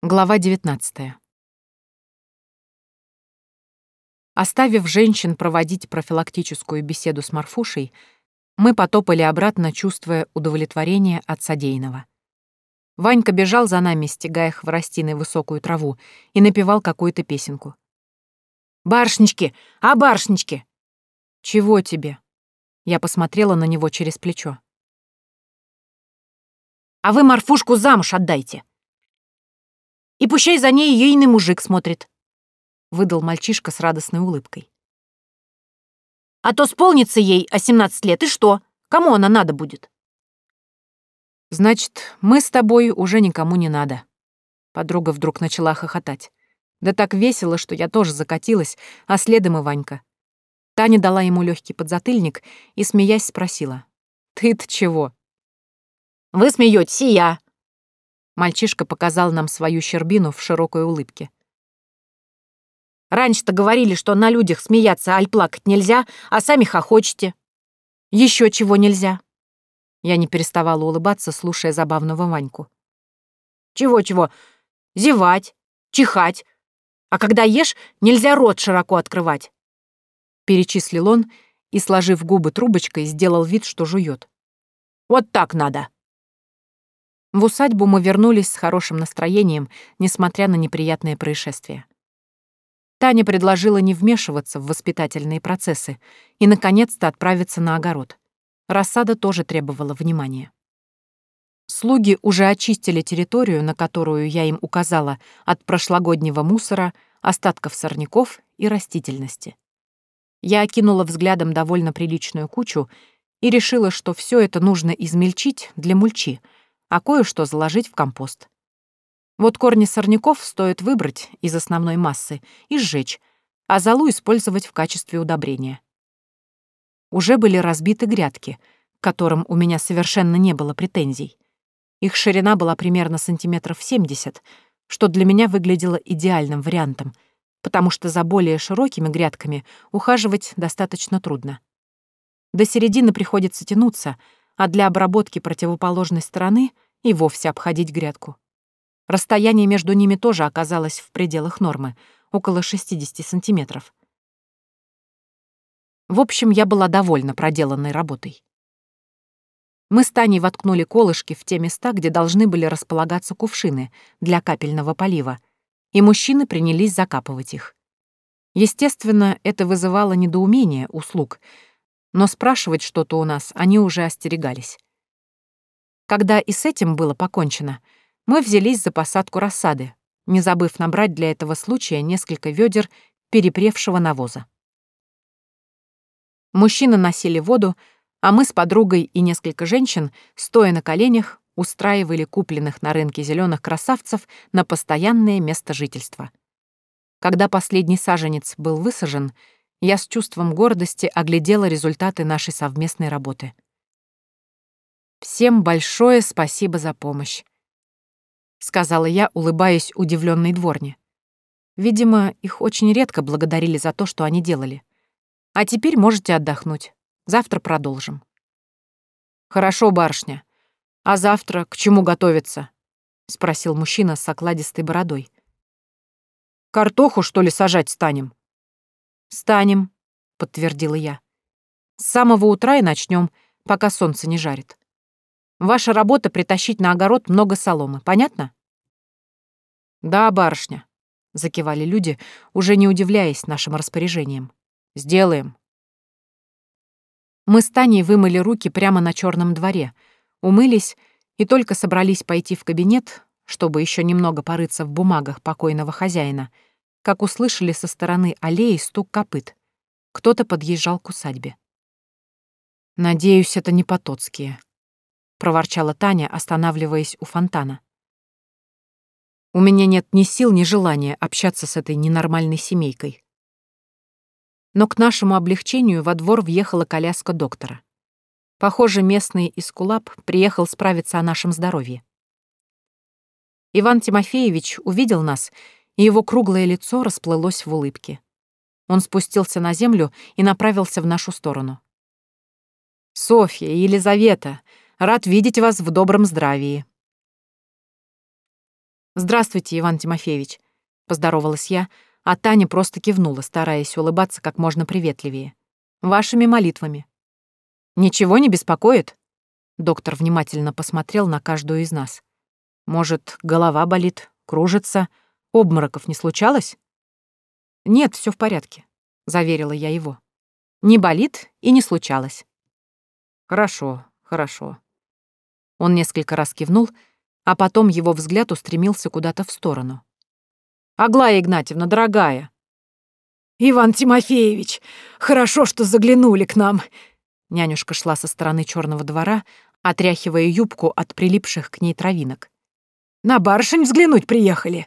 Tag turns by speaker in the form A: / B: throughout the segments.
A: Глава 19. Оставив женщин проводить профилактическую беседу с Марфушей, мы потопали обратно, чувствуя удовлетворение от содеянного. Ванька бежал за нами, стягая хворостиной высокую траву, и напевал какую-то песенку. «Барышнички! А барышнички!» «Чего тебе?» Я посмотрела на него через плечо. «А вы Марфушку замуж отдайте!» И пущай за ней ейный мужик смотрит», — выдал мальчишка с радостной улыбкой. «А то сполнится ей о 17 лет, и что? Кому она надо будет?» «Значит, мы с тобой уже никому не надо». Подруга вдруг начала хохотать. Да так весело, что я тоже закатилась, а следом и Ванька. Таня дала ему легкий подзатыльник и, смеясь, спросила. «Ты-то чего?» «Вы смеетесь, и я», Мальчишка показал нам свою щербину в широкой улыбке. «Раньше-то говорили, что на людях смеяться аль плакать нельзя, а сами хохочете. Еще чего нельзя?» Я не переставала улыбаться, слушая забавного Ваньку. «Чего-чего? Зевать, чихать. А когда ешь, нельзя рот широко открывать». Перечислил он и, сложив губы трубочкой, сделал вид, что жует. «Вот так надо!» В усадьбу мы вернулись с хорошим настроением, несмотря на неприятные происшествия. Таня предложила не вмешиваться в воспитательные процессы и, наконец-то, отправиться на огород. Рассада тоже требовала внимания. Слуги уже очистили территорию, на которую я им указала, от прошлогоднего мусора, остатков сорняков и растительности. Я окинула взглядом довольно приличную кучу и решила, что все это нужно измельчить для мульчи — а кое-что заложить в компост. Вот корни сорняков стоит выбрать из основной массы и сжечь, а золу использовать в качестве удобрения. Уже были разбиты грядки, к которым у меня совершенно не было претензий. Их ширина была примерно сантиметров 70, что для меня выглядело идеальным вариантом, потому что за более широкими грядками ухаживать достаточно трудно. До середины приходится тянуться — а для обработки противоположной стороны и вовсе обходить грядку. Расстояние между ними тоже оказалось в пределах нормы, около 60 сантиметров. В общем, я была довольна проделанной работой. Мы с Таней воткнули колышки в те места, где должны были располагаться кувшины для капельного полива, и мужчины принялись закапывать их. Естественно, это вызывало недоумение у слуг — но спрашивать что-то у нас они уже остерегались. Когда и с этим было покончено, мы взялись за посадку рассады, не забыв набрать для этого случая несколько ведер перепревшего навоза. Мужчины носили воду, а мы с подругой и несколько женщин, стоя на коленях, устраивали купленных на рынке зеленых красавцев на постоянное место жительства. Когда последний саженец был высажен, я с чувством гордости оглядела результаты нашей совместной работы. «Всем большое спасибо за помощь», — сказала я, улыбаясь удивленной дворне. Видимо, их очень редко благодарили за то, что они делали. А теперь можете отдохнуть. Завтра продолжим. Хорошо, барышня. А завтра к чему готовиться? спросил мужчина с окладистой бородой. Картоху, что ли, сажать станем? «Станем», — подтвердила я. «С самого утра и начнем, пока солнце не жарит. Ваша работа — притащить на огород много соломы, понятно?» «Да, барышня», — закивали люди, уже не удивляясь нашим распоряжениям. «Сделаем». Мы с Таней вымыли руки прямо на черном дворе, умылись и только собрались пойти в кабинет, чтобы еще немного порыться в бумагах покойного хозяина — как услышали со стороны аллеи стук копыт. Кто-то подъезжал к усадьбе. «Надеюсь, это не Потоцкие», — проворчала Таня, останавливаясь у фонтана. «У меня нет ни сил, ни желания общаться с этой ненормальной семейкой». Но к нашему облегчению во двор въехала коляска доктора. Похоже, местный Искулап приехал справиться о нашем здоровье. Иван Тимофеевич увидел нас и его круглое лицо расплылось в улыбке. Он спустился на землю и направился в нашу сторону. «Софья Елизавета, рад видеть вас в добром здравии». «Здравствуйте, Иван Тимофеевич», — поздоровалась я, а Таня просто кивнула, стараясь улыбаться как можно приветливее. «Вашими молитвами». «Ничего не беспокоит?» Доктор внимательно посмотрел на каждую из нас. «Может, голова болит, кружится? Обмороков не случалось?» «Нет, все в порядке», — заверила я его. «Не болит и не случалось». «Хорошо, хорошо». Он несколько раз кивнул, а потом его взгляд устремился куда-то в сторону. «Аглая Игнатьевна, дорогая!»
B: «Иван Тимофеевич, хорошо, что заглянули к нам!»
A: Нянюшка шла со стороны черного двора, отряхивая юбку от прилипших к ней травинок.
B: «На барышень взглянуть приехали?»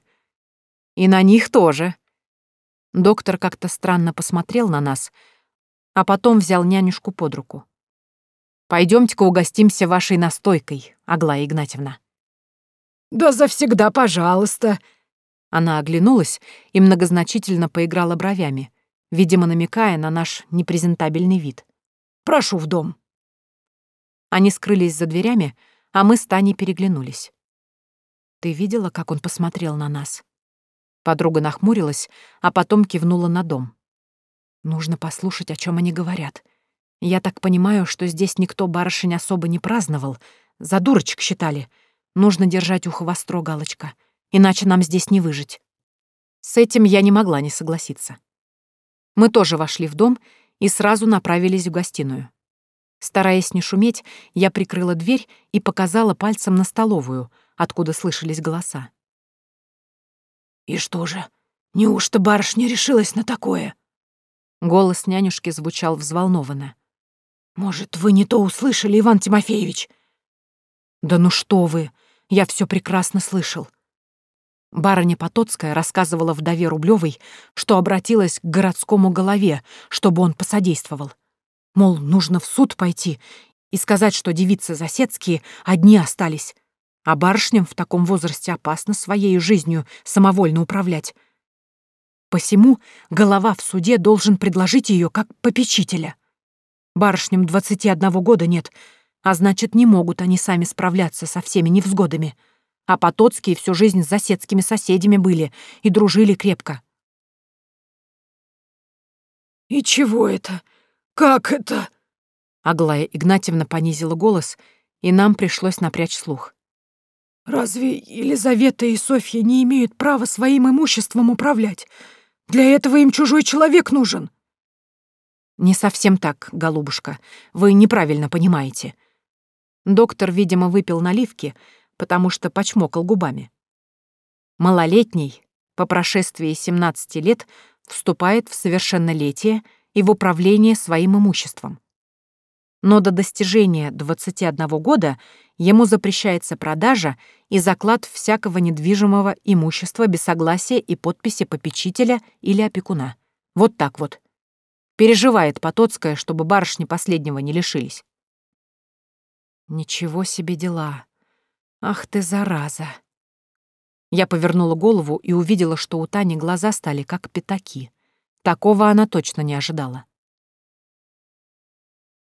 A: «И на них тоже». Доктор как-то странно посмотрел на нас, а потом взял нянюшку под руку. Пойдемте-ка угостимся вашей настойкой, Аглая Игнатьевна».
B: «Да завсегда, пожалуйста».
A: Она оглянулась и многозначительно поиграла бровями, видимо, намекая на наш непрезентабельный вид.
B: «Прошу в дом».
A: Они скрылись за дверями, а мы с Таней переглянулись. «Ты видела, как он посмотрел на нас?» Подруга нахмурилась, а потом кивнула на дом. «Нужно послушать, о чем они говорят. Я так понимаю, что здесь никто барышень особо не праздновал. За дурочек считали. Нужно держать ухо востро, Галочка, иначе нам здесь не выжить». С этим я не могла не согласиться. Мы тоже вошли в дом и сразу направились в гостиную. Стараясь не шуметь, я прикрыла дверь и показала пальцем на столовую, откуда слышались голоса.
B: «И что же, неужто барышня решилась на такое?»
A: Голос нянюшки звучал взволнованно.
B: «Может, вы не то услышали, Иван Тимофеевич?»
A: «Да ну что вы! Я все прекрасно слышал». Барыня Потоцкая рассказывала вдове Рублевой, что обратилась к городскому голове, чтобы он посодействовал. Мол, нужно в суд пойти и сказать, что девицы Засецкие одни остались, а барышням в таком возрасте опасно своей жизнью самовольно управлять. Посему голова в суде должен предложить ее как попечителя. Барышням двадцати одного года нет, а значит, не могут они сами справляться со всеми невзгодами. А Потоцкие всю жизнь с соседскими соседями были и дружили крепко.
B: «И чего это? Как это?»
A: Аглая Игнатьевна понизила голос, и нам пришлось напрячь слух.
B: «Разве Елизавета и Софья не имеют права своим имуществом управлять? Для этого им чужой человек нужен».
A: «Не совсем так, голубушка. Вы неправильно понимаете». Доктор, видимо, выпил наливки, потому что почмокал губами. Малолетний, по прошествии 17 лет, вступает в совершеннолетие и в управление своим имуществом. Но до достижения 21 года ему запрещается продажа и заклад всякого недвижимого имущества без согласия и подписи попечителя или опекуна. Вот так вот. Переживает Потоцкая, чтобы барышни последнего не лишились. Ничего себе дела. Ах ты, зараза. Я повернула голову и увидела, что у Тани глаза стали как пятаки. Такого она точно не ожидала.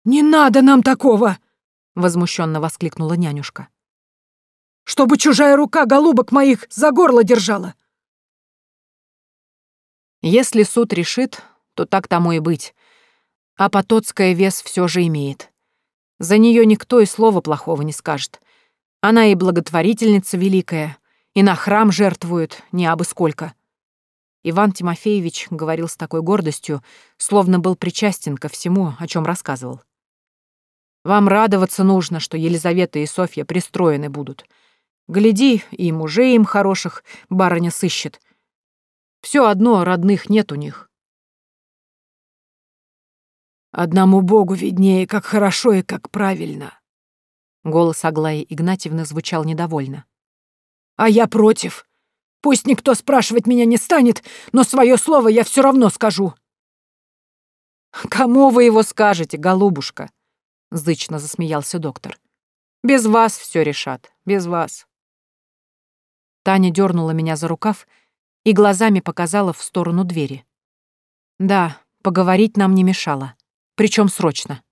B: «Не надо нам такого!» — возмущенно воскликнула нянюшка. «Чтобы чужая рука голубок моих за горло держала!»
A: Если суд решит, то так тому и быть. А Потоцкая вес все же имеет. За нее никто и слова плохого не скажет. Она и благотворительница великая, и на храм жертвует, не абы сколько. Иван Тимофеевич говорил с такой гордостью, словно был причастен ко всему, о чем рассказывал. «Вам радоваться нужно, что Елизавета и Софья пристроены будут. Гляди, и мужей им хороших барыня сыщет. Все одно родных нет у них.
B: Одному Богу виднее, как хорошо и как правильно.
A: Голос Аглаи Игнатьевны звучал недовольно.
B: А я против. Пусть никто спрашивать меня не станет, но свое слово я все равно скажу.
A: Кому вы его скажете, голубушка? Зычно засмеялся доктор. Без вас все решат, без вас. Таня дернула меня за рукав и глазами показала в сторону двери. Да, поговорить нам не мешало. Причем срочно.